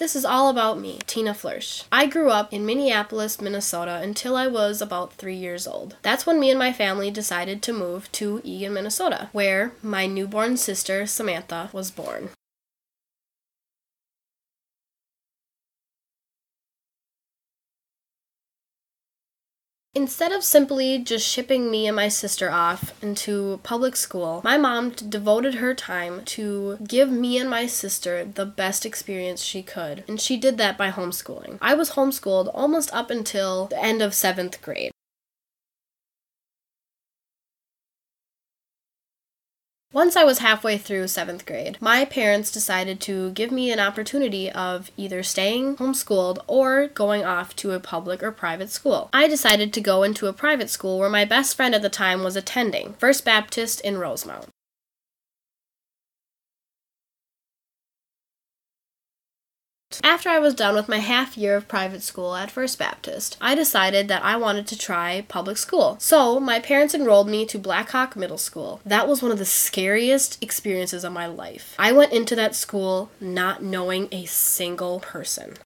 This is all about me, Tina Flirsch. I grew up in Minneapolis, Minnesota until I was about three years old. That's when me and my family decided to move to Eagan, Minnesota, where my newborn sister, Samantha, was born. Instead of simply just shipping me and my sister off into public school, my mom devoted her time to give me and my sister the best experience she could, and she did that by homeschooling. I was homeschooled almost up until the end of seventh grade. Once I was halfway through seventh grade, my parents decided to give me an opportunity of either staying homeschooled or going off to a public or private school. I decided to go into a private school where my best friend at the time was attending, First Baptist in Rosemount. After I was done with my half year of private school at First Baptist, I decided that I wanted to try public school. So, my parents enrolled me to Blackhawk Middle School. That was one of the scariest experiences of my life. I went into that school not knowing a single person.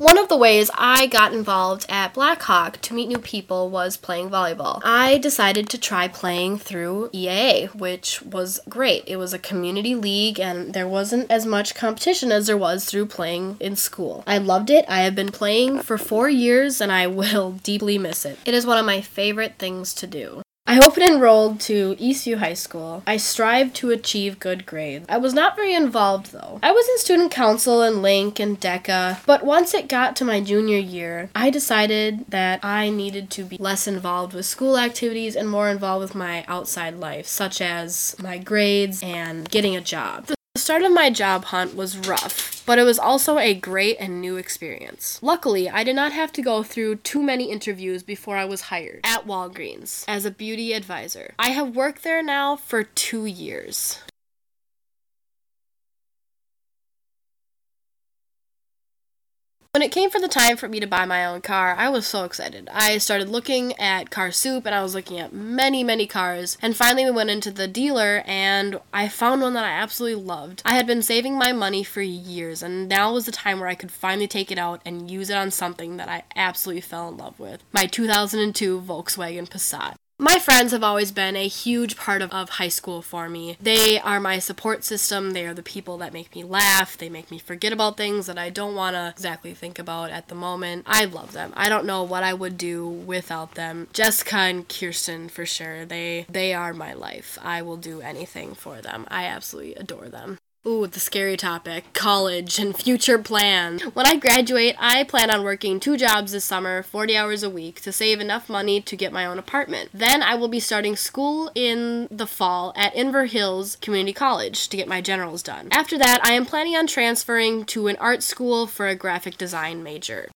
One of the ways I got involved at Blackhawk to meet new people was playing volleyball. I decided to try playing through EAA, which was great. It was a community league and there wasn't as much competition as there was through playing in school. I loved it. I have been playing for four years and I will deeply miss it. It is one of my favorite things to do. I open enrolled to Eastview High School. I strive to achieve good grades. I was not very involved though. I was in student council and Link and DECA, but once it got to my junior year, I decided that I needed to be less involved with school activities and more involved with my outside life, such as my grades and getting a job. The start of my job hunt was rough, but it was also a great and new experience. Luckily, I did not have to go through too many interviews before I was hired at Walgreens as a beauty advisor. I have worked there now for two years. When it came for the time for me to buy my own car, I was so excited. I started looking at Car Soup and I was looking at many, many cars. And finally, we went into the dealer and I found one that I absolutely loved. I had been saving my money for years, and now was the time where I could finally take it out and use it on something that I absolutely fell in love with my 2002 Volkswagen Passat. My friends have always been a huge part of, of high school for me. They are my support system. They are the people that make me laugh. They make me forget about things that I don't want to exactly think about at the moment. I love them. I don't know what I would do without them. Jessica and Kirsten for sure. They they are my life. I will do anything for them. I absolutely adore them. Ooh, the scary topic college and future plans. When I graduate, I plan on working two jobs this summer, 40 hours a week, to save enough money to get my own apartment. Then I will be starting school in the fall at Inver Hills Community College to get my generals done. After that, I am planning on transferring to an art school for a graphic design major.